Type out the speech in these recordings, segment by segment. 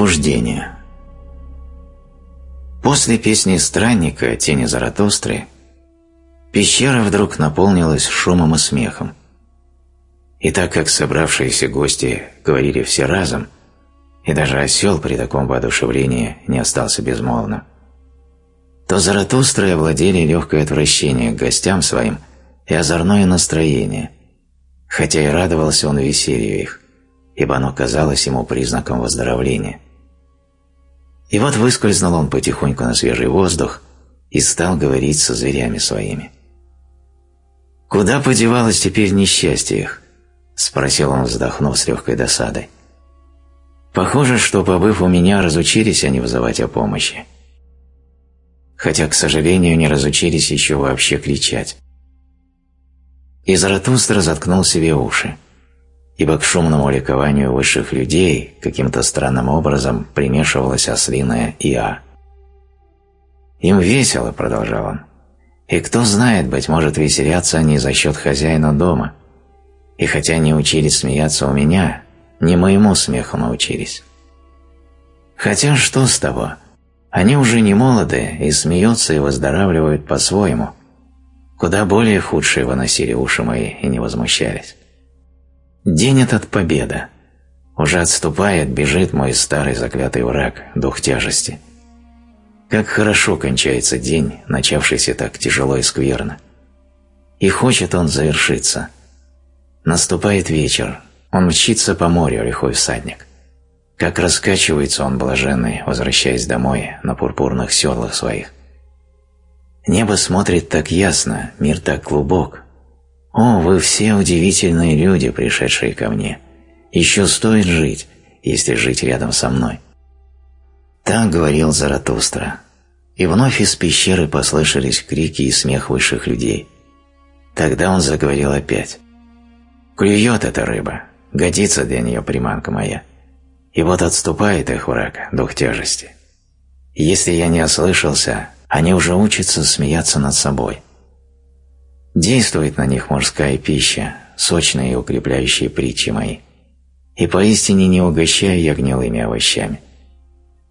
Пробуждение После песни странника «Тени Заратустры» пещера вдруг наполнилась шумом и смехом. И так как собравшиеся гости говорили все разом, и даже осел при таком воодушевлении не остался безмолвным, то Заратустры овладели легкое отвращение к гостям своим и озорное настроение, хотя и радовался он веселью их, ибо оно казалось ему признаком выздоровления. И вот выскользнул он потихоньку на свежий воздух и стал говорить со зверями своими. «Куда подевалось теперь несчастье их?» – спросил он, вздохнув с легкой досадой. «Похоже, что, побыв у меня, разучились они вызывать о помощи. Хотя, к сожалению, не разучились еще вообще кричать». И Заратустра заткнул себе уши ибо к шумному ликованию высших людей каким-то странным образом примешивалась ослиная иа. «Им весело», — продолжал он, — «и кто знает, быть может, веселятся они за счет хозяина дома. И хотя не учились смеяться у меня, не моему смеху научились. Хотя что с того? Они уже не молоды и смеются и выздоравливают по-своему. Куда более худшие выносили уши мои и не возмущались. День этот победа. Уже отступает, бежит мой старый заклятый враг, дух тяжести. Как хорошо кончается день, начавшийся так тяжело и скверно. И хочет он завершиться. Наступает вечер, он мчится по морю, лихой всадник. Как раскачивается он блаженный, возвращаясь домой на пурпурных седлах своих. Небо смотрит так ясно, мир так глубок, «О, вы все удивительные люди, пришедшие ко мне. Еще стоит жить, если жить рядом со мной». Так говорил Заратустра. И вновь из пещеры послышались крики и смех высших людей. Тогда он заговорил опять. «Клюет эта рыба, годится для нее приманка моя. И вот отступает их враг, дух тяжести. Если я не ослышался, они уже учатся смеяться над собой». Действует на них мужская пища, сочные и укрепляющие притчи мои. И поистине не угощаю я гнилыми овощами.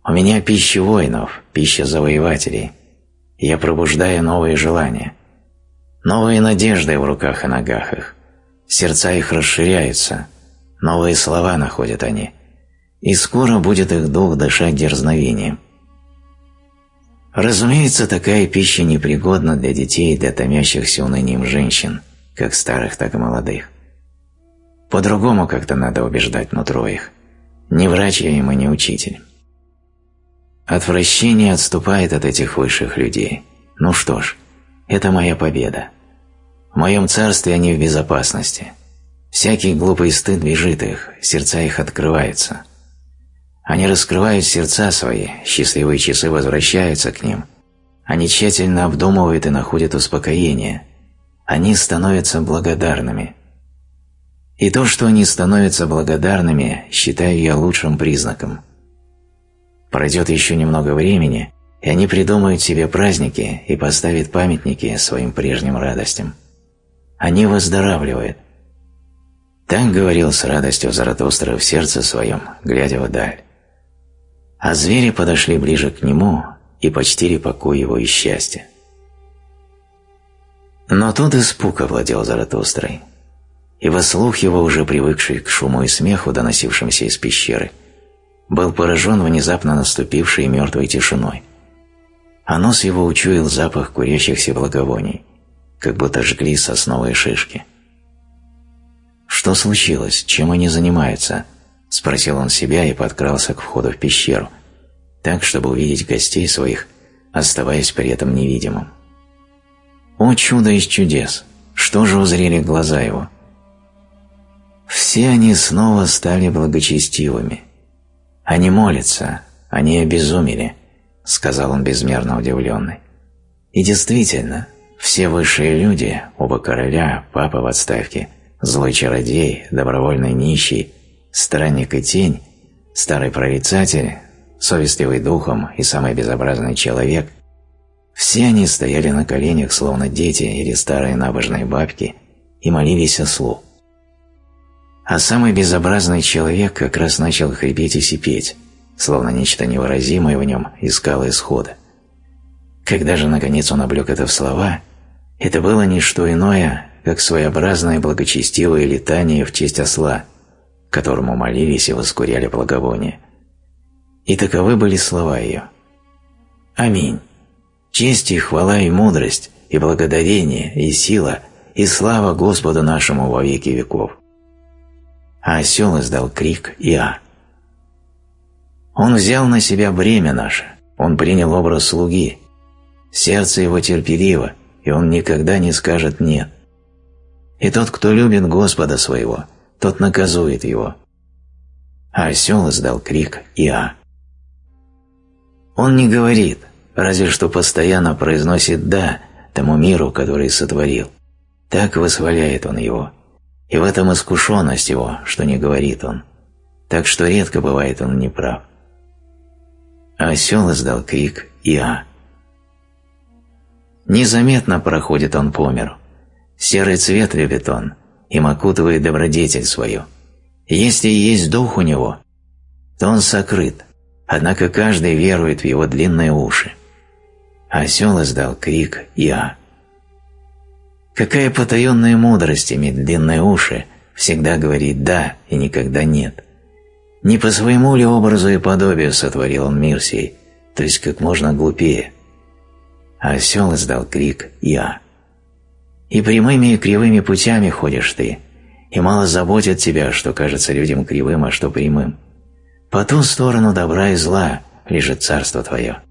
У меня пища воинов, пища завоевателей. Я пробуждаю новые желания. Новые надежды в руках и ногах их. Сердца их расширяются, новые слова находят они. И скоро будет их дух дышать дерзновением – Разумеется, такая пища непригодна для детей и для томящихся унынием женщин, как старых, так и молодых. По-другому как-то надо убеждать нутро их. Не врач я им и не учитель. Отвращение отступает от этих высших людей. Ну что ж, это моя победа. В моем царстве они в безопасности. Всякий глупый стыд бежит их, сердца их открываются. Они раскрывают сердца свои, счастливые часы возвращаются к ним. Они тщательно обдумывают и находят успокоение. Они становятся благодарными. И то, что они становятся благодарными, считаю я лучшим признаком. Пройдет еще немного времени, и они придумают себе праздники и поставят памятники своим прежним радостям. Они выздоравливают. Так говорил с радостью Заратустра в сердце своем, глядя вдаль а звери подошли ближе к нему и почтили покой его и счастье. Но тут испуг овладел Заратустрой, ибо слух его, уже привыкший к шуму и смеху, доносившимся из пещеры, был поражен внезапно наступившей мертвой тишиной, а нос его учуял запах курящихся благовоний, как будто жгли сосновые шишки. Что случилось? Чем они занимаются? – спросил он себя и подкрался к входу в пещеру, так, чтобы увидеть гостей своих, оставаясь при этом невидимым. О чудо из чудес! Что же узрели глаза его? Все они снова стали благочестивыми. Они молятся, они обезумели, сказал он безмерно удивленный. И действительно, все высшие люди, оба короля, папа в отставке, злой чародей, добровольный нищий, странник и тень, старый прорицатель, совестливый духом и самый безобразный человек, все они стояли на коленях, словно дети или старые набожные бабки, и молились о слу. А самый безобразный человек как раз начал хрипеть и сипеть, словно нечто невыразимое в нем искало исхода. Когда же, наконец, он облег это в слова, это было не что иное, как своеобразное благочестивое летание в честь осла, которому молились и воскуряли благовония. И таковы были слова ее. Аминь. Честь и хвала и мудрость, и благодарение, и сила, и слава Господу нашему во веки веков. А осел издал крик «Я». Он взял на себя бремя наше, он принял образ слуги. Сердце его терпеливо, и он никогда не скажет «нет». И тот, кто любит Господа своего, тот наказует его. А осел издал крик «Я». Он не говорит, разве что постоянно произносит «да» тому миру, который сотворил. Так восхваляет он его. И в этом искушенность его, что не говорит он. Так что редко бывает он неправ. А осел издал крик «Иа». Незаметно проходит он по миру. Серый цвет любит он, им окутывает добродетель свою. Если есть дух у него, то он сокрыт, однако каждый верует в его длинные уши. Осел издал крик «Я». Какая потаенная мудрость иметь длинные уши, всегда говорит «да» и никогда «нет». Не по своему ли образу и подобию сотворил он мир сей, то есть как можно глупее. А осел издал крик «Я». И прямыми и кривыми путями ходишь ты, и мало заботит тебя, что кажется людям кривым, а что прямым. По ту сторону добра и зла лежит царство твое.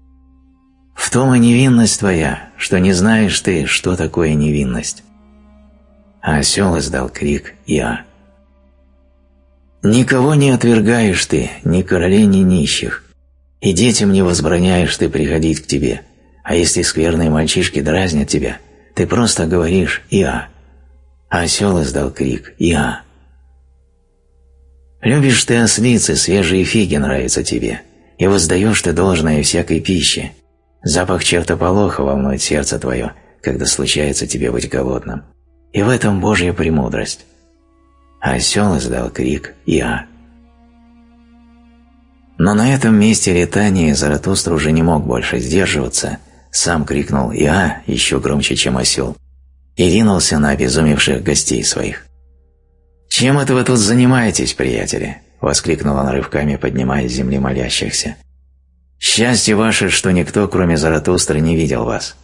В том и невинность твоя, что не знаешь ты, что такое невинность. А осел издал крик «Я». Никого не отвергаешь ты, ни королей, ни нищих, и детям не возбраняешь ты приходить к тебе, а если скверные мальчишки дразнят тебя, ты просто говоришь «Я». А осел издал крик «Я». Любишь ты ослицы, свежие фиги нравятся тебе, и воздаешь ты должное всякой пище. Запах чертополоха волнует сердце твое, когда случается тебе быть голодным. И в этом Божья премудрость. А осел издал крик «Я». Но на этом месте летания Заратустра уже не мог больше сдерживаться, сам крикнул «Я» еще громче, чем осел, и ринулся на обезумевших гостей своих. «Чем это вы тут занимаетесь, приятели?» — воскликнул он рывками, поднимая с земли молящихся. «Счастье ваше, что никто, кроме Заратустры, не видел вас.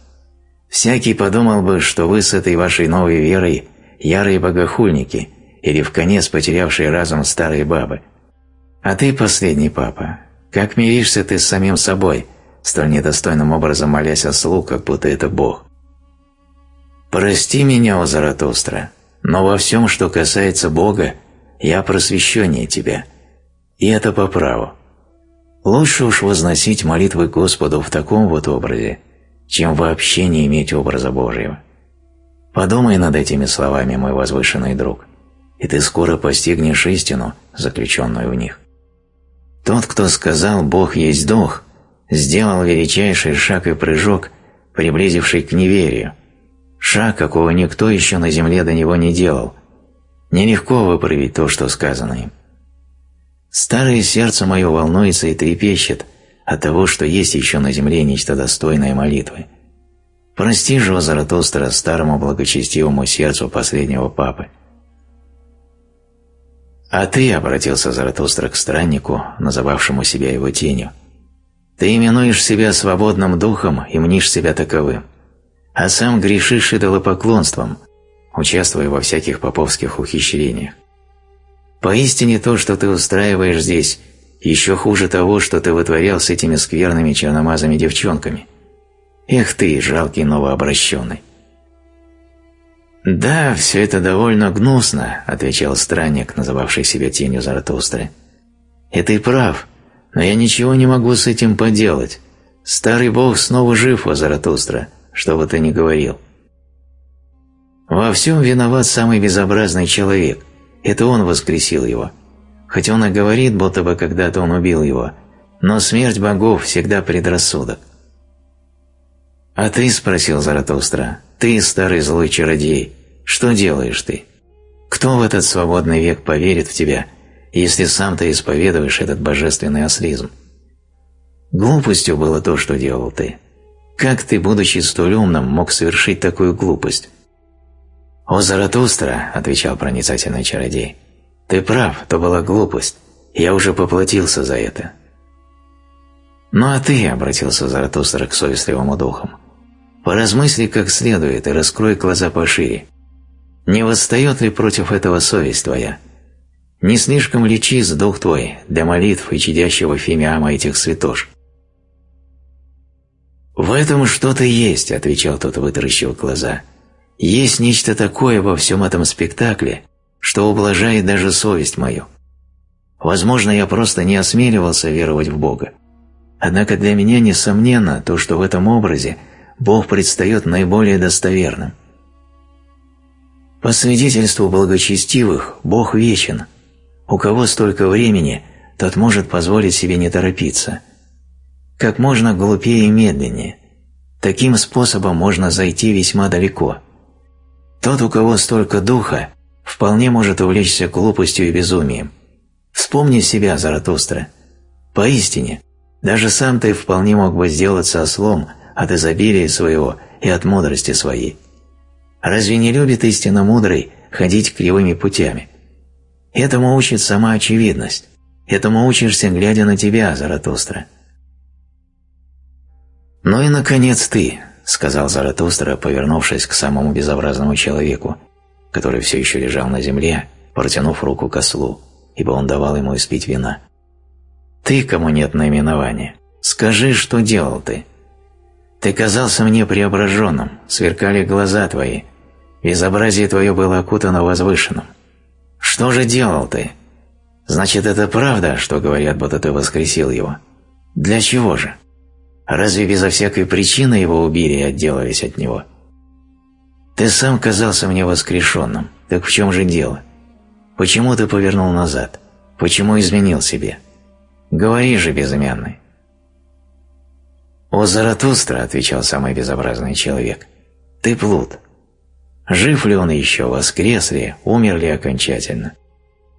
Всякий подумал бы, что вы с этой вашей новой верой ярые богохульники или в конец потерявшие разум старые бабы. А ты, последний папа, как миришься ты с самим собой, столь недостойным образом молясь о слуг, как будто это Бог? Прости меня, о Заратустра, но во всем, что касается Бога, я просвещеннее тебя, и это по праву. Лучше уж возносить молитвы Господу в таком вот образе, чем вообще не иметь образа Божьего. Подумай над этими словами, мой возвышенный друг, и ты скоро постигнешь истину, заключенную в них. Тот, кто сказал «Бог есть Дух», сделал величайший шаг и прыжок, приблизивший к неверию – Шаг, какого никто еще на земле до него не делал. Нелегко выправить то, что сказано им. Старое сердце мое волнуется и трепещет от того, что есть еще на земле нечто достойное молитвы. Прости же, Заратустра, старому благочестивому сердцу последнего папы. А ты, — обратился Заратустра к страннику, называвшему себя его тенью, — ты именуешь себя свободным духом и мнишь себя таковым а сам грешишь идолопоклонством, участвуя во всяких поповских ухищрениях. Поистине то, что ты устраиваешь здесь, еще хуже того, что ты вытворял с этими скверными черномазыми девчонками. Эх ты, жалкий новообращенный. «Да, все это довольно гнусно», — отвечал странник, называвший себя тенью Заратустры. «И ты прав, но я ничего не могу с этим поделать. Старый бог снова жив, о Заратустра, что бы ты ни говорил. Во всем виноват самый безобразный человек. Это он воскресил его. Хоть он и говорит, будто бы когда-то он убил его, но смерть богов всегда предрассудок. «А ты?» – спросил Заратустра. «Ты, старый злой чародей, что делаешь ты? Кто в этот свободный век поверит в тебя, если сам ты исповедуешь этот божественный аслизм?» Глупостью было то, что делал ты. Как ты, будучи столь умным, мог совершить такую глупость? «О, Заратустра», — отвечал проницательный чародей, — «ты прав, то была глупость. Я уже поплатился за это». «Ну а ты», — обратился Заратустра к совестливому духам, — «поразмысли как следует и раскрой глаза пошире. Не восстает ли против этого совесть твоя? Не слишком ли чист дух твой для молитв и чадящего фимиама этих святош?» «В этом что-то есть», — отвечал тот, вытаращив глаза. «Есть нечто такое во всем этом спектакле, что ублажает даже совесть мою. Возможно, я просто не осмеливался веровать в Бога. Однако для меня несомненно то, что в этом образе Бог предстает наиболее достоверным. По свидетельству благочестивых, Бог вечен. У кого столько времени, тот может позволить себе не торопиться — как можно глупее и медленнее. Таким способом можно зайти весьма далеко. Тот, у кого столько духа, вполне может увлечься глупостью и безумием. Вспомни себя, Заратустра. Поистине, даже сам ты вполне мог бы сделаться ослом от изобилия своего и от мудрости своей. Разве не любит истинно мудрый ходить кривыми путями? Этому учит сама очевидность. Этому учишься, глядя на тебя, Заратустра. «Ну и, наконец, ты», — сказал Заратустра, повернувшись к самому безобразному человеку, который все еще лежал на земле, протянув руку к ослу, ибо он давал ему испить вина. «Ты, кому нет наименования, скажи, что делал ты? Ты казался мне преображенным, сверкали глаза твои, безобразие твое было окутано возвышенным. Что же делал ты? Значит, это правда, что говорят, будто ты воскресил его? Для чего же?» Разве безо всякой причины его убили и отделались от него? Ты сам казался мне воскрешенным. Так в чем же дело? Почему ты повернул назад? Почему изменил себе? Говори же, безымянный. «О, Заратустра», — отвечал самый безобразный человек, — «ты плут. Жив ли он еще, воскрес ли, умер ли окончательно?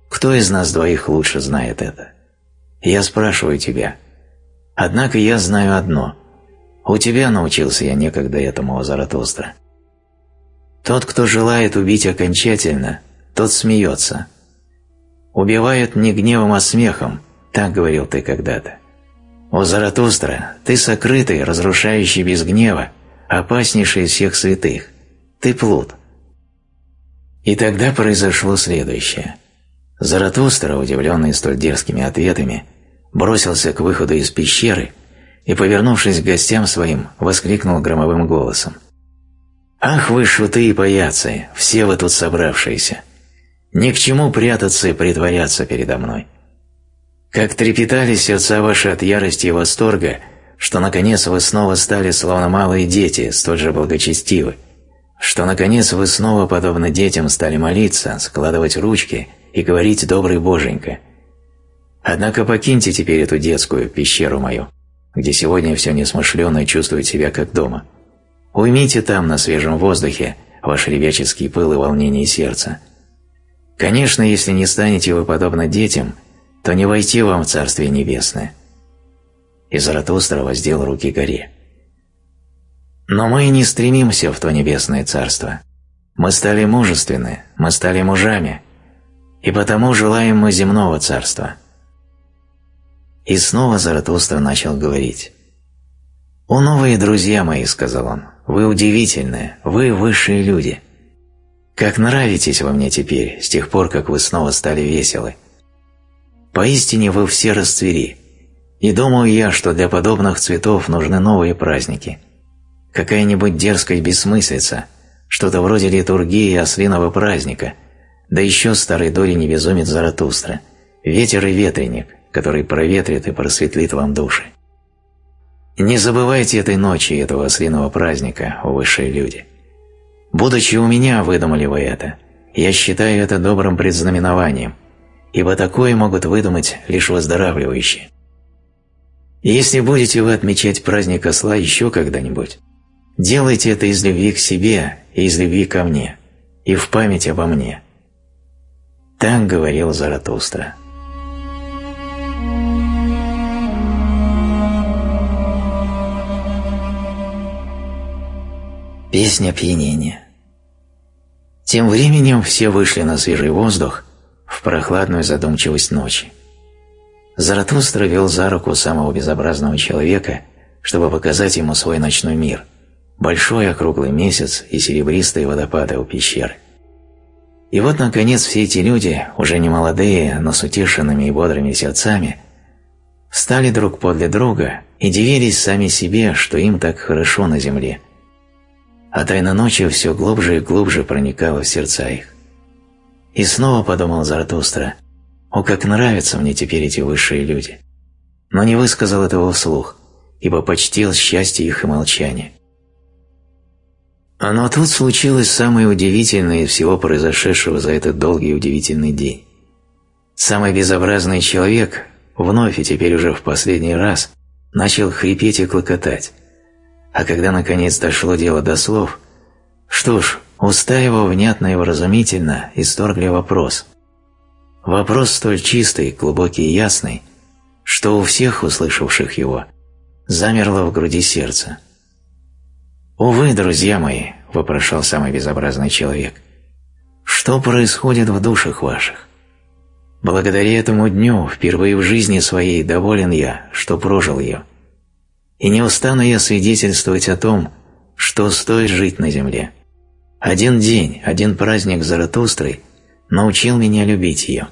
Кто из нас двоих лучше знает это? Я спрашиваю тебя, Однако я знаю одно. У тебя научился я некогда этому, Заратустра. Тот, кто желает убить окончательно, тот смеется. Убивают не гневом, а смехом, так говорил ты когда-то. О, Заратустра, ты сокрытый, разрушающий без гнева, опаснейший из всех святых. Ты плут. И тогда произошло следующее. Заратустра, удивленный столь дерзкими ответами, бросился к выходу из пещеры и, повернувшись к гостям своим, воскликнул громовым голосом. «Ах вы, шуты и паяцы, все вы тут собравшиеся! Ни к чему прятаться и притворяться передо мной! Как трепетали сердца ваши от ярости и восторга, что, наконец, вы снова стали словно малые дети, столь же благочестивы, что, наконец, вы снова, подобно детям, стали молиться, складывать ручки и говорить «Добрый Боженька», Однако покиньте теперь эту детскую пещеру мою, где сегодня все несмышленно чувствует себя как дома. Уймите там, на свежем воздухе, ваш ребяческий пыл и волнение сердца. Конечно, если не станете вы подобно детям, то не войти вам в Царствие Небесное. И Заратустра воздел руки горе. Но мы не стремимся в то Небесное Царство. Мы стали мужественны, мы стали мужами, и потому желаем мы земного Царства – и снова Заратустра начал говорить. «О, новые друзья мои», — сказал он, — «вы удивительные, вы высшие люди. Как нравитесь вы мне теперь, с тех пор, как вы снова стали веселы. Поистине вы все расцвели, и думаю я, что для подобных цветов нужны новые праздники. Какая-нибудь дерзкая бессмыслица, что-то вроде литургии ослиного праздника, да еще старый Дори не безумец Заратустра, ветер и ветреник, который проветрит и просветлит вам души. Не забывайте этой ночи этого ослиного праздника, о высшие люди. Будучи у меня, выдумали вы это. Я считаю это добрым предзнаменованием, ибо такое могут выдумать лишь выздоравливающие. если будете вы отмечать праздник осла еще когда-нибудь, Делайте это из любви к себе и из любви ко мне, и в память обо мне. Так говорил Заратустра. Песня пьянения. Тем временем все вышли на свежий воздух в прохладную задумчивость ночи. Заратустра вел за руку самого безобразного человека, чтобы показать ему свой ночной мир – большой округлый месяц и серебристые водопады у пещеры. И вот, наконец, все эти люди, уже не молодые, но с утешенными и бодрыми сердцами, встали друг подле друга и дивились сами себе, что им так хорошо на земле – а тайна ночи все глубже и глубже проникала в сердца их. И снова подумал Заратустра, «О, как нравятся мне теперь эти высшие люди!» Но не высказал этого вслух, ибо почтил счастье их и молчание. Но тут случилось самое удивительное из всего произошедшего за этот долгий и удивительный день. Самый безобразный человек вновь и теперь уже в последний раз начал хрипеть и клокотать, а когда наконец дошло дело до слов, что ж, уста его внятно и вразумительно исторгли вопрос. Вопрос столь чистый, глубокий и ясный, что у всех услышавших его замерло в груди сердце. «Увы, друзья мои», — вопрошал самый безобразный человек, — «что происходит в душах ваших? Благодаря этому дню впервые в жизни своей доволен я, что прожил ее» и не устану я свидетельствовать о том, что стоит жить на земле. Один день, один праздник Заратустры научил меня любить ее.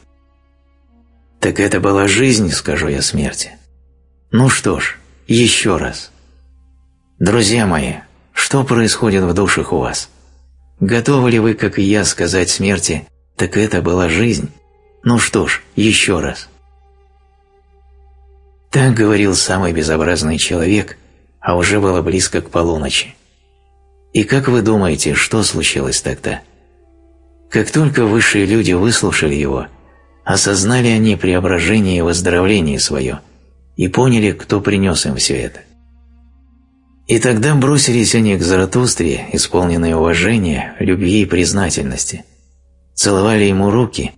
Так это была жизнь, скажу я смерти. Ну что ж, еще раз. Друзья мои, что происходит в душах у вас? Готовы ли вы, как и я, сказать смерти, так это была жизнь? Ну что ж, еще раз. Так говорил самый безобразный человек, а уже было близко к полуночи. И как вы думаете, что случилось тогда? Как только высшие люди выслушали его, осознали они преображение и выздоровление свое и поняли, кто принес им все это. И тогда бросились они к Заратустре, исполненные уважения, любви и признательности, целовали ему руки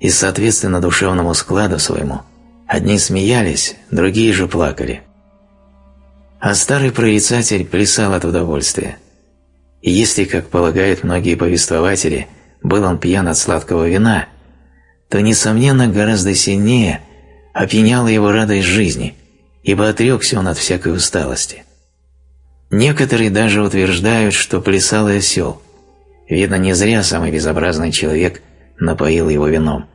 и, соответственно, душевному складу своему – Одни смеялись, другие же плакали. А старый прорицатель плясал от удовольствия. И если, как полагают многие повествователи, был он пьян от сладкого вина, то, несомненно, гораздо сильнее опьяняла его радость жизни, ибо отрекся он от всякой усталости. Некоторые даже утверждают, что плясал и осел. Видно, не зря самый безобразный человек напоил его вином.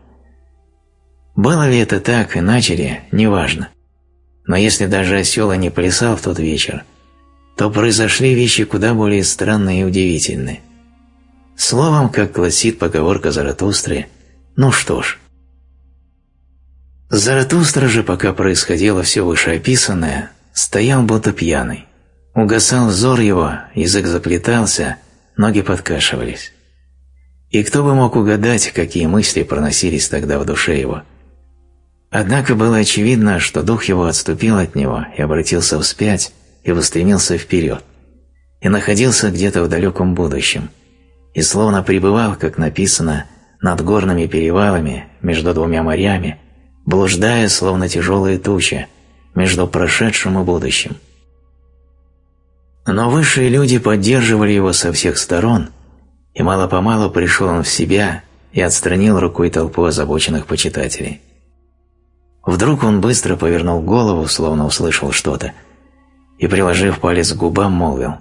Было ли это так, иначе ли, неважно. Но если даже осел не плясал в тот вечер, то произошли вещи куда более странные и удивительные. Словом, как гласит поговорка Заратустры, ну что ж. Заратустра же, пока происходило все вышеописанное, стоял будто пьяный. Угасал взор его, язык заплетался, ноги подкашивались. И кто бы мог угадать, какие мысли проносились тогда в душе его – Однако было очевидно, что дух его отступил от него и обратился вспять и устремился вперед, и находился где-то в далеком будущем, и словно пребывал, как написано, над горными перевалами между двумя морями, блуждая, словно тяжелая туча, между прошедшим и будущим. Но высшие люди поддерживали его со всех сторон, и мало-помалу пришел он в себя и отстранил рукой толпу озабоченных почитателей. Вдруг он быстро повернул голову, словно услышал что-то, и, приложив палец к губам, молвил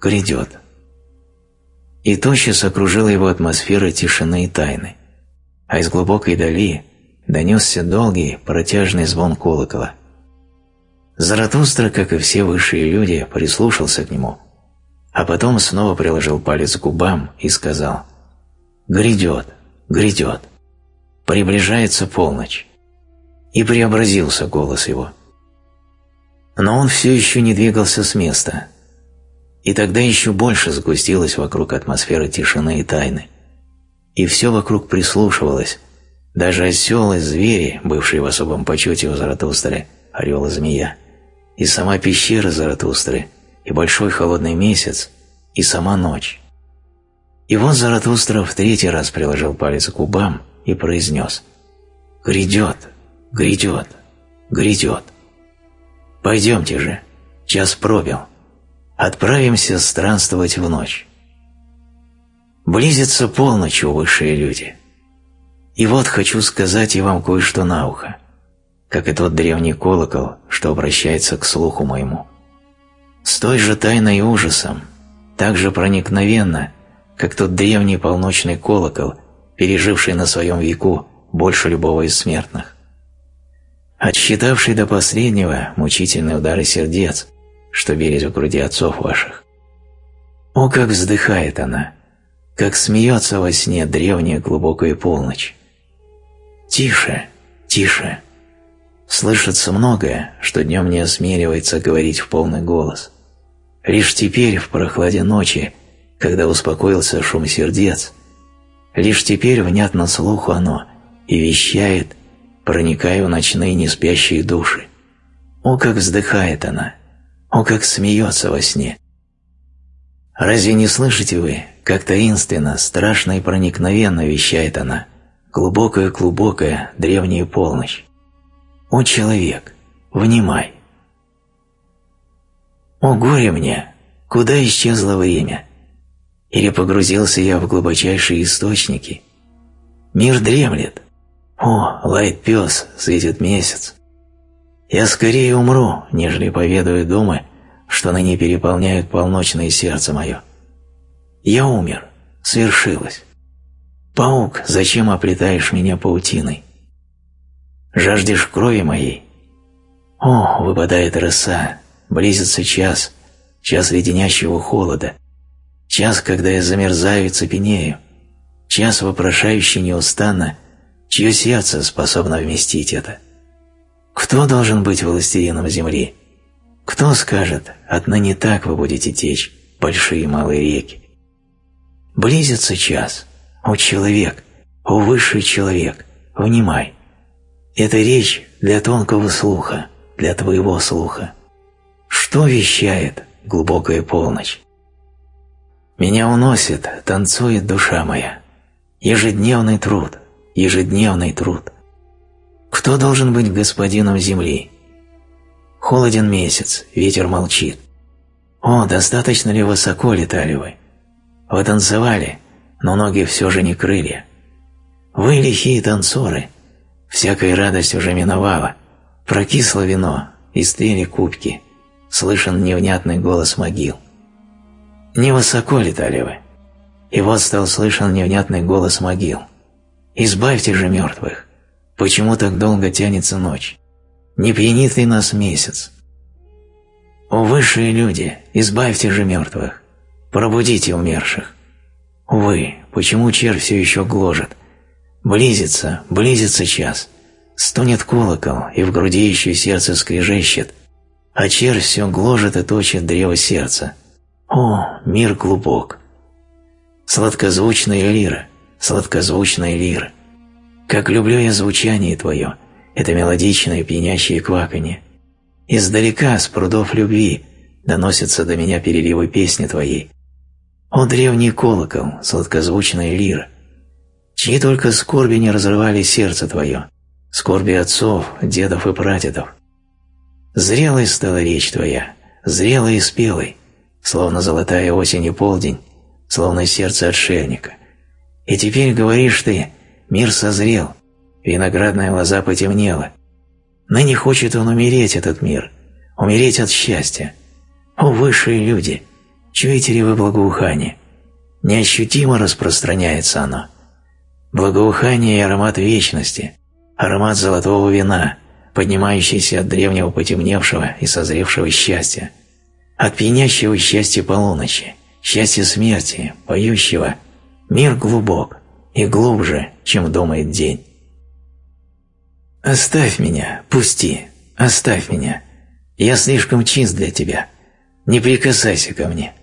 «Грядет». И тотчас окружила его атмосфера тишины и тайны, а из глубокой дали донесся долгий протяжный звон колокола. Заратустра, как и все высшие люди, прислушался к нему, а потом снова приложил палец к губам и сказал «Грядет, грядет, приближается полночь» и преобразился голос его. Но он все еще не двигался с места, и тогда еще больше сгустилась вокруг атмосфера тишины и тайны, и все вокруг прислушивалось, даже осел и звери, бывшие в особом почете у Заратустры, орел и змея, и сама пещера Заратустры, и большой холодный месяц, и сама ночь. И вот Заратустра в третий раз приложил палец к губам и произнес «Грядет, Грядет, грядет. Пойдемте же, час пробил. отправимся странствовать в ночь. Близится полночь, у высшие люди. И вот хочу сказать и вам кое-что на ухо, как и тот древний колокол, что обращается к слуху моему. С той же тайной и ужасом, так же проникновенно, как тот древний полночный колокол, переживший на своем веку больше любого из смертных. Отсчитавший до последнего мучительные удары сердец, что бились в груди отцов ваших. О, как вздыхает она, как смеется во сне древняя глубокая полночь. Тише, тише. Слышится многое, что днем не осмеливается говорить в полный голос. Лишь теперь, в прохладе ночи, когда успокоился шум сердец, лишь теперь внятно слуху оно и вещает, проникая в ночные неспящие души. О, как вздыхает она! О, как смеется во сне! Разве не слышите вы, как таинственно, страшно и проникновенно вещает она, глубокая-глубокая древняя полночь? О, человек, внимай! О, горе мне, куда исчезло время? Или погрузился я в глубочайшие источники? Мир дремлет. О, лает пес, светит месяц. Я скорее умру, нежели поведаю думы, что ныне переполняют полночное сердце мое. Я умер, свершилось. Паук, зачем оплетаешь меня паутиной? Жаждешь крови моей? О, выпадает роса, близится час, час леденящего холода, час, когда я замерзаю и цепенею, час, вопрошающий неустанно, чье сердце способно вместить это. Кто должен быть властелином земли? Кто скажет, отныне так вы будете течь, большие и малые реки? Близится час. О, человек, о, высший человек, внимай. Это речь для тонкого слуха, для твоего слуха. Что вещает глубокая полночь? Меня уносит, танцует душа моя. Ежедневный труд, ежедневный труд. Кто должен быть господином земли? Холоден месяц, ветер молчит. О, достаточно ли высоко летали вы? Вы танцевали, но ноги все же не крылья. Вы лихие танцоры. Всякая радость уже миновала. Прокисло вино, истлели кубки. Слышен невнятный голос могил. Невысоко летали вы. И вот стал слышен невнятный голос могил. Избавьте же мертвых. Почему так долго тянется ночь? Не пьянит ли нас месяц? О, высшие люди, избавьте же мертвых, пробудите умерших. Увы, почему червь все еще гложет? Близится, близится час. Стонет колокол, и в груди еще сердце скрежещет, а червь все гложет и точит древо сердца. О, мир глубок! Сладкозвучная лира, сладкозвучная лира. Как люблю я звучание твое, это мелодичное пьянящее кваканье. Издалека, с прудов любви, доносятся до меня переливы песни твоей. О, древний колокол, сладкозвучная лира! Чьи только скорби не разрывали сердце твое, скорби отцов, дедов и прадедов. Зрелой стала речь твоя, зрелой и спелой, словно золотая осень и полдень, словно сердце отшельника. И теперь говоришь ты, Мир созрел, виноградная лоза потемнела. Ныне хочет он умереть, этот мир, умереть от счастья. О, высшие люди, чуете ли вы благоухание? Неощутимо распространяется оно. Благоухание и аромат вечности, аромат золотого вина, поднимающийся от древнего потемневшего и созревшего счастья, от пьянящего счастья полуночи, счастья смерти, поющего «Мир глубок, и глубже, чем думает день. «Оставь меня, пусти, оставь меня. Я слишком чист для тебя. Не прикасайся ко мне.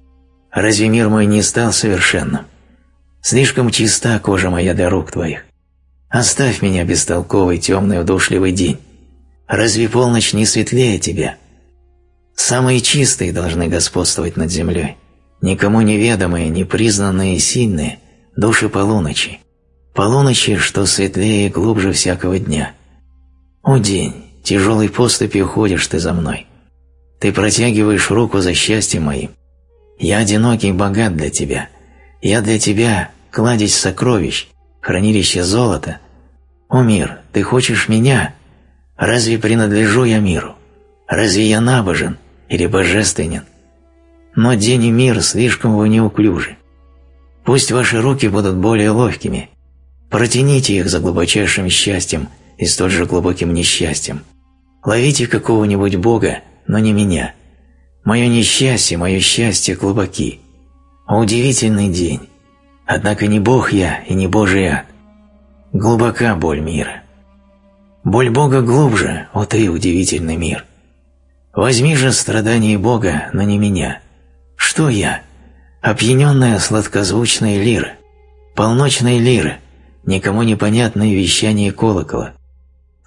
Разве мир мой не стал совершенным? Слишком чиста кожа моя для рук твоих. Оставь меня, бестолковый, темный, удушливый день. Разве полночь не светлее тебя? Самые чистые должны господствовать над землей, никому неведомые, непризнанные и сильные, души полуночи, полуночи, что светлее и глубже всякого дня. О день, тяжелой поступью ходишь ты за мной. Ты протягиваешь руку за счастьем моим, Я одинокий богат для тебя. Я для тебя кладезь сокровищ, хранилище золота. О мир, ты хочешь меня? Разве принадлежу я миру? Разве я набожен или божественен? Но день и мир слишком вы неуклюжи. Пусть ваши руки будут более ловкими. Протяните их за глубочайшим счастьем и столь же глубоким несчастьем. Ловите какого-нибудь Бога, но не меня. Мое несчастье, мое счастье глубоки. Удивительный день. Однако не Бог я и не Божий ад. Глубока боль мира. Боль Бога глубже, о ты, удивительный мир. Возьми же страдания Бога, но не меня. Что я? Опьяненная сладкозвучная лира, полночная лира, никому непонятное вещание колокола.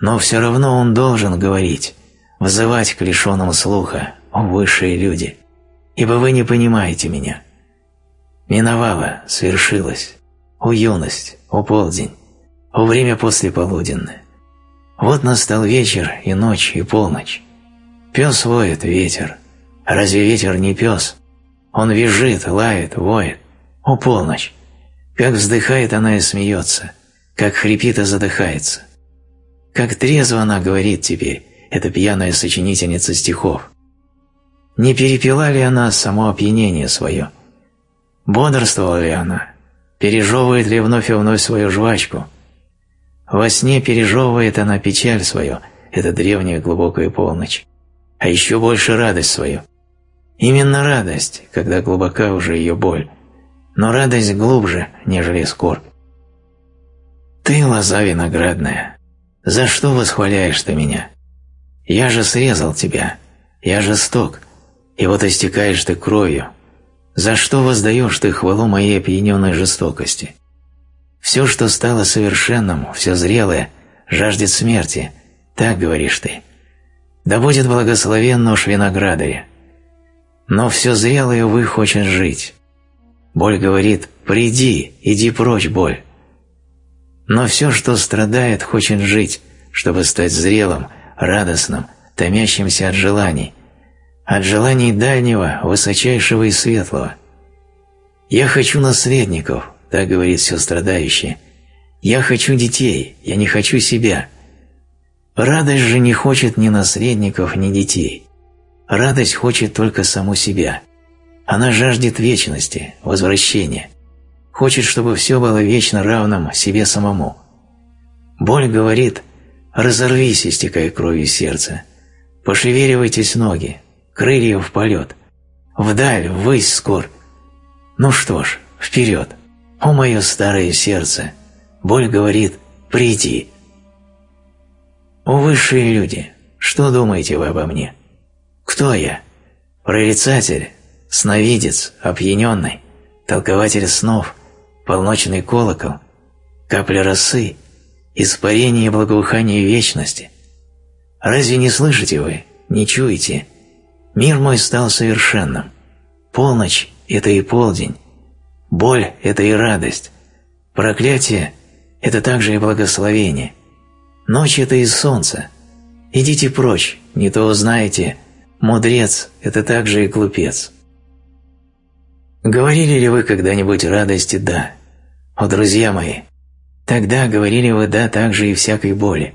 Но все равно он должен говорить, вызывать к лишенным слуха, о высшие люди, ибо вы не понимаете меня. Миновало, свершилось, о юность, о полдень, о время послеполуденное. Вот настал вечер и ночь и полночь. Пес воет, ветер. Разве ветер не пес? Он визжит, лает, воет. О, полночь! Как вздыхает она и смеется, как хрипит и задыхается. Как трезво она говорит теперь, эта пьяная сочинительница стихов. Не перепила ли она само опьянение свое? Бодрствовала ли она? Пережевывает ли вновь и вновь свою жвачку? Во сне пережевывает она печаль свою, эта древняя глубокая полночь, а еще больше радость свою. Именно радость, когда глубока уже ее боль, но радость глубже, нежели скорбь. Ты, лоза виноградная, за что восхваляешь ты меня? Я же срезал тебя, я жесток, и вот истекаешь ты кровью. За что воздаешь ты хвалу моей опьяненной жестокости? Все, что стало совершенным, все зрелое, жаждет смерти, так говоришь ты. Да будет благословен нож виноградаря. Но все зрелое, увы, хочет жить. Боль говорит «приди, иди прочь, боль». Но все, что страдает, хочет жить, чтобы стать зрелым, радостным, томящимся от желаний, от желаний дальнего, высочайшего и светлого. «Я хочу наследников», — так говорит все страдающее. «Я хочу детей, я не хочу себя». Радость же не хочет ни наследников, ни детей. Радость хочет только саму себя. Она жаждет вечности, возвращения. Хочет, чтобы все было вечно равным себе самому. Боль говорит «разорвись, истекая кровью сердца». Пошевеливайтесь ноги, крылья в полет, вдаль, ввысь скор. Ну что ж, вперед, о мое старое сердце, боль говорит «приди». О высшие люди, что думаете вы обо мне? Кто я? Прорицатель, сновидец, опьяненный, толкователь снов, полночный колокол, капля росы, испарение и вечности. Разве не слышите вы, не чуете, Мир мой стал совершенным. Полночь – это и полдень. Боль – это и радость. Проклятие – это также и благословение. Ночь – это и солнце. Идите прочь, не то узнаете. Мудрец – это также и глупец. Говорили ли вы когда-нибудь радости «да»? О, друзья мои, тогда говорили вы «да» также и всякой боли.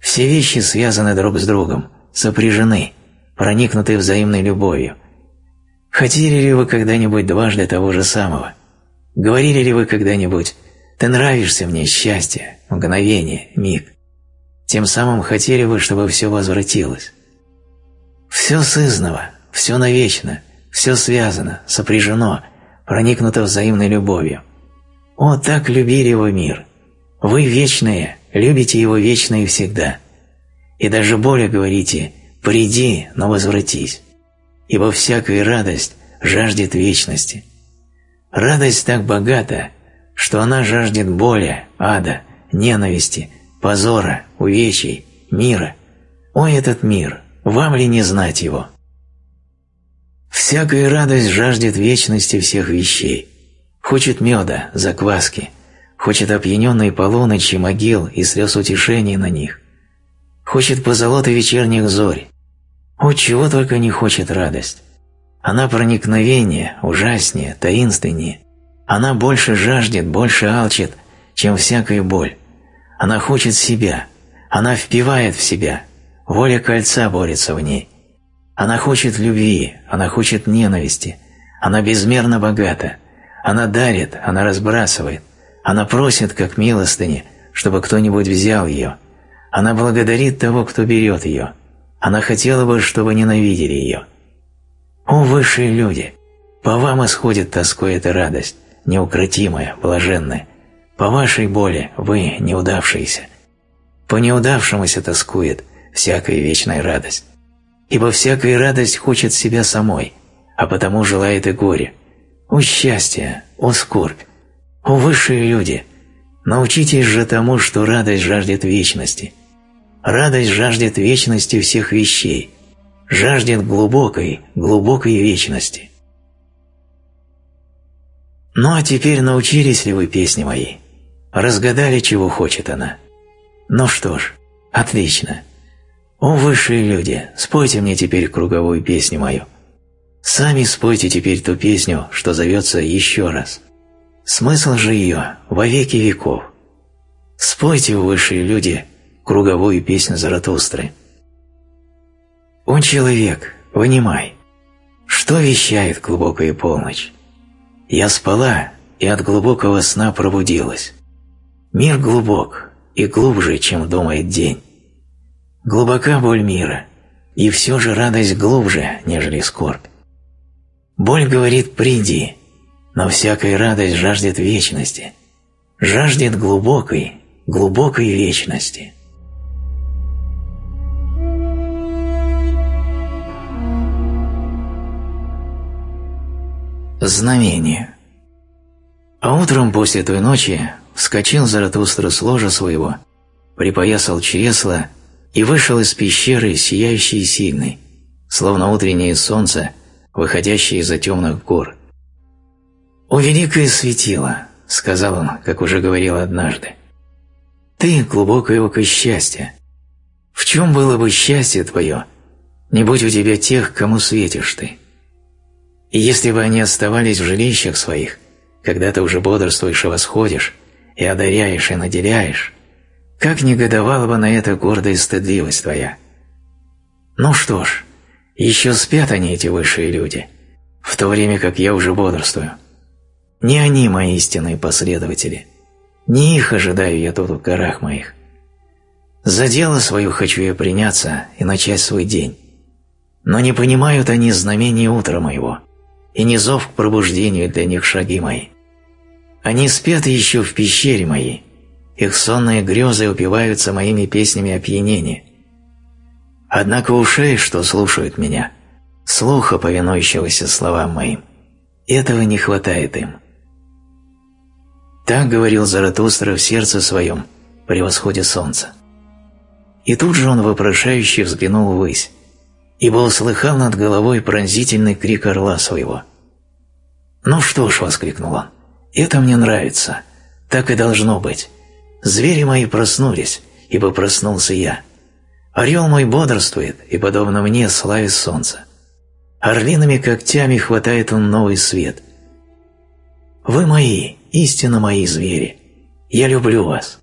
Все вещи связаны друг с другом, сопряжены – проникнутые взаимной любовью. Хотели ли вы когда-нибудь дважды того же самого? Говорили ли вы когда-нибудь «ты нравишься мне, счастье, мгновение, миг»? Тем самым хотели вы, чтобы все возвратилось. Все сызново, все навечно, все связано, сопряжено, проникнуто взаимной любовью. О, так любили его мир! Вы вечные, любите его вечно и всегда. И даже более говорите «Приди, но возвратись, ибо всякая радость жаждет вечности». Радость так богата, что она жаждет боли, ада, ненависти, позора, увечий, мира. Ой, этот мир, вам ли не знать его? Всякая радость жаждет вечности всех вещей. Хочет меда, закваски, хочет опьяненной полуночи могил и слез утешения на них. Хочет позолоты вечерних зорь. О, чего только не хочет радость. Она проникновение, ужаснее, таинственнее. Она больше жаждет, больше алчит, чем всякая боль. Она хочет себя, она впивает в себя, воля кольца борется в ней. Она хочет любви, она хочет ненависти, она безмерно богата, она дарит, она разбрасывает, она просит, как милостыни, чтобы кто-нибудь взял ее. Она благодарит того, кто берет ее. Она хотела бы, чтобы ненавидели ее. О, высшие люди! По вам исходит тоской эта радость, неукротимая, блаженная. По вашей боли вы неудавшиеся. По неудавшемуся тоскует всякая вечная радость. Ибо всякая радость хочет себя самой, а потому желает и горе. О счастье, о скорбь, о высшие люди! Научитесь же тому, что радость жаждет вечности. Радость жаждет вечности всех вещей – жаждет глубокой, глубокой вечности. Ну а теперь научились ли вы песни мои? Разгадали, чего хочет она? Ну что ж, отлично. О, высшие люди, спойте мне теперь круговую песню мою. Сами спойте теперь ту песню, что зовется еще раз. Смысл же ее во веки веков. Спойте, высшие люди, круговую песню Заратустры. «О, человек, вынимай! Что вещает глубокая полночь? Я спала и от глубокого сна пробудилась. Мир глубок и глубже, чем думает день. Глубока боль мира, и все же радость глубже, нежели скорбь. Боль говорит «приди», но всякая радость жаждет вечности, жаждет глубокой, глубокой вечности. Знамение. А утром после той ночи вскочил Заратустра с ложа своего, припоясал чресла и вышел из пещеры, сияющий и сильный, словно утреннее солнце, выходящее из-за темных гор. «О, великое светило!» — сказал он, как уже говорил однажды. «Ты — глубокое око счастья. В чем было бы счастье твое, не будь у тебя тех, кому светишь ты?» И если бы они оставались в жилищах своих, когда ты уже бодрствуешь и восходишь, и одаряешь и наделяешь, как негодовала бы на это гордая стыдливость твоя. Ну что ж, еще спят они, эти высшие люди, в то время как я уже бодрствую. Не они мои истинные последователи, не их ожидаю я тут в горах моих. За дело свое хочу я приняться и начать свой день, но не понимают они знамения утра моего – и не зов к пробуждению для них шаги мои. Они спят еще в пещере моей, их сонные грезы упиваются моими песнями опьянения. Однако ушей, что слушают меня, слуха, повинующегося словам моим, этого не хватает им. Так говорил Заратустра в сердце своем при восходе солнца. И тут же он вопрошающе взглянул ввысь, ибо услыхал над головой пронзительный крик орла своего. «Ну что ж», — воскликнул он, — «это мне нравится, так и должно быть. Звери мои проснулись, ибо проснулся я. Орел мой бодрствует, и, подобно мне, славит солнце. Орлиными когтями хватает он новый свет. Вы мои, истинно мои звери, я люблю вас.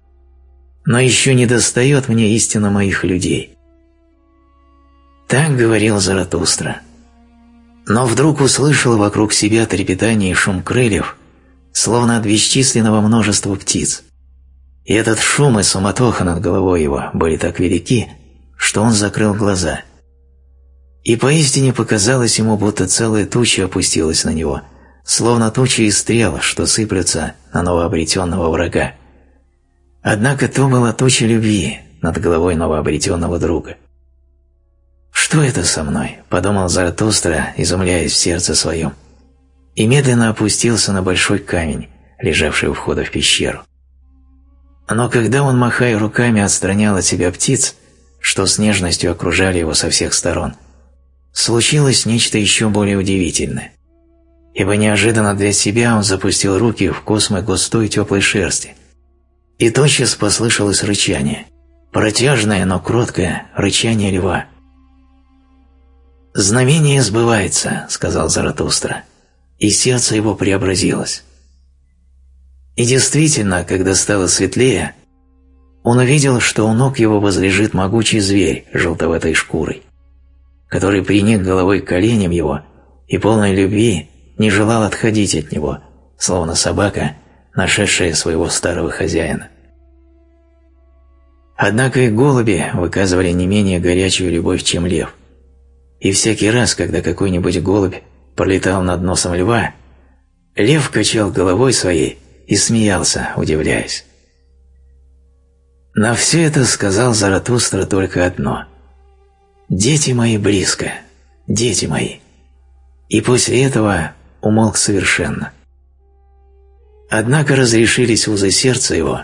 Но еще не достает мне истинно моих людей. Так говорил Заратустра. Но вдруг услышал вокруг себя трепетание и шум крыльев, словно от бесчисленного множества птиц. И этот шум и суматоха над головой его были так велики, что он закрыл глаза. И поистине показалось ему, будто целая туча опустилась на него, словно туча из стрел, что сыплются на новообретенного врага. Однако то была туча любви над головой новообретенного друга. «Что это со мной?» – подумал Заратустра, изумляясь в сердце своем, и медленно опустился на большой камень, лежавший у входа в пещеру. Но когда он, махая руками, отстранял от себя птиц, что с нежностью окружали его со всех сторон, случилось нечто еще более удивительное. Ибо неожиданно для себя он запустил руки в космы густой теплой шерсти, и тотчас послышалось рычание, протяжное, но кроткое рычание льва – «Знамение сбывается», — сказал Заратустра, и сердце его преобразилось. И действительно, когда стало светлее, он увидел, что у ног его возлежит могучий зверь желтоватой шкурой, который приник головой к коленям его и полной любви не желал отходить от него, словно собака, нашедшая своего старого хозяина. Однако и голуби выказывали не менее горячую любовь, чем лев. И всякий раз, когда какой-нибудь голубь пролетал над носом льва, лев качал головой своей и смеялся, удивляясь. На все это сказал Заратустра только одно. «Дети мои близко, дети мои». И после этого умолк совершенно. Однако разрешились узы сердца его,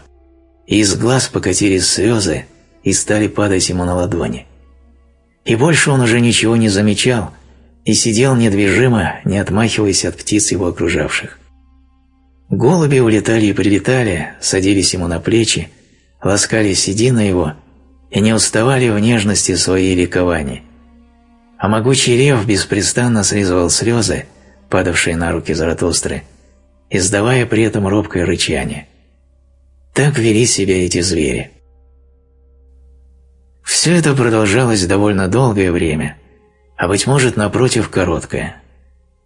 и из глаз покатились слезы и стали падать ему на ладони. И больше он уже ничего не замечал и сидел недвижимо, не отмахиваясь от птиц его окружавших. Голуби улетали и прилетали, садились ему на плечи, ласкали седина его и не уставали в нежности своей ликования. А могучий рев беспрестанно срезывал слезы, падавшие на руки Заратустры, издавая при этом робкое рычание. Так вели себя эти звери. Все это продолжалось довольно долгое время, а, быть может, напротив, короткое.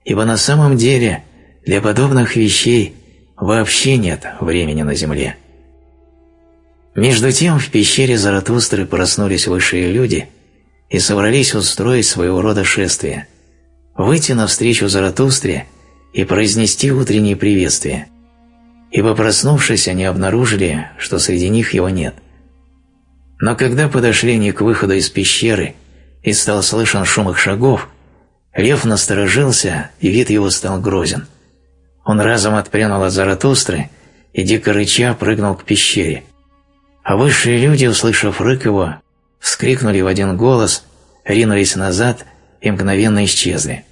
Ибо на самом деле для подобных вещей вообще нет времени на Земле. Между тем в пещере Заратустры проснулись высшие люди и собрались устроить своего рода шествие, выйти навстречу Заратустре и произнести утреннее приветствие, ибо проснувшись, они обнаружили, что среди них его нет – но когда подошли они к выходу из пещеры и стал слышен шум их шагов, лев насторожился, и вид его стал грозен. Он разом отпрянул от Заратустры и, дико рыча, прыгнул к пещере. А высшие люди, услышав рык его, вскрикнули в один голос, ринулись назад и мгновенно исчезли.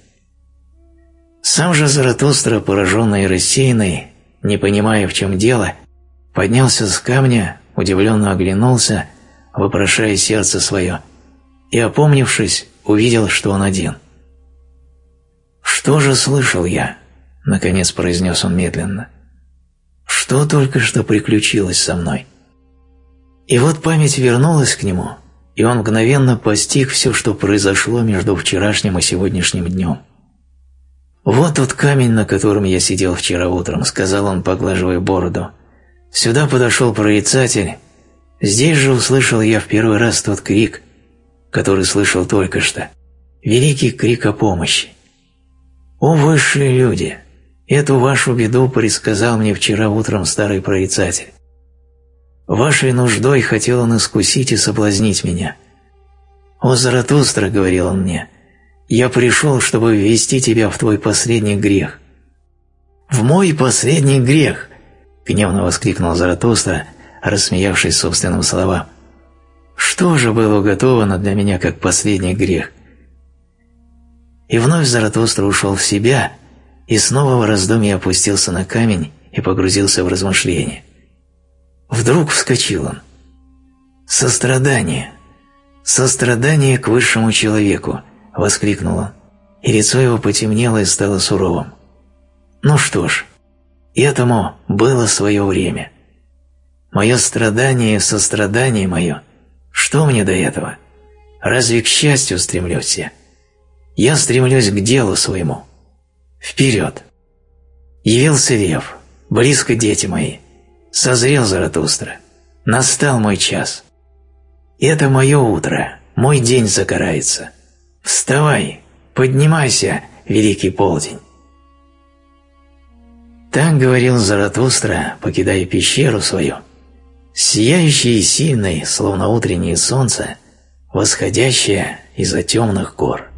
Сам же Заратустра, пораженный и рассеянный, не понимая, в чем дело, поднялся с камня, удивленно оглянулся вопрошая сердце свое, и, опомнившись, увидел, что он один. «Что же слышал я?» — наконец произнес он медленно. «Что только что приключилось со мной?» И вот память вернулась к нему, и он мгновенно постиг все, что произошло между вчерашним и сегодняшним днем. «Вот тот камень, на котором я сидел вчера утром», — сказал он, поглаживая бороду. «Сюда подошел прорицатель Здесь же услышал я в первый раз тот крик, который слышал только что, великий крик о помощи. «О, высшие люди! Эту вашу беду предсказал мне вчера утром старый прорицатель. Вашей нуждой хотел он искусить и соблазнить меня. «О, Заратустра!» — говорил он мне, — «я пришел, чтобы ввести тебя в твой последний грех». «В мой последний грех!» — гневно воскликнул Заратустра, рассмеявшись собственным словам. «Что же было уготовано для меня как последний грех?» И вновь Заратустра ушел в себя и снова в раздумье опустился на камень и погрузился в размышления. Вдруг вскочил он. «Сострадание! Сострадание к высшему человеку!» — воскликнул он, и лицо его потемнело и стало суровым. «Ну что ж, этому было свое время». Мое страдание сострадание мое, что мне до этого? Разве к счастью стремлюсь я? Я стремлюсь к делу своему. Вперед! Явился лев, близко дети мои. Созрел Заратустра. Настал мой час. Это мое утро, мой день загорается. Вставай, поднимайся, великий полдень. Так говорил Заратустра, покидая пещеру свою, сияющий и сильный, словно утреннее солнце, восходящее из-за темных гор.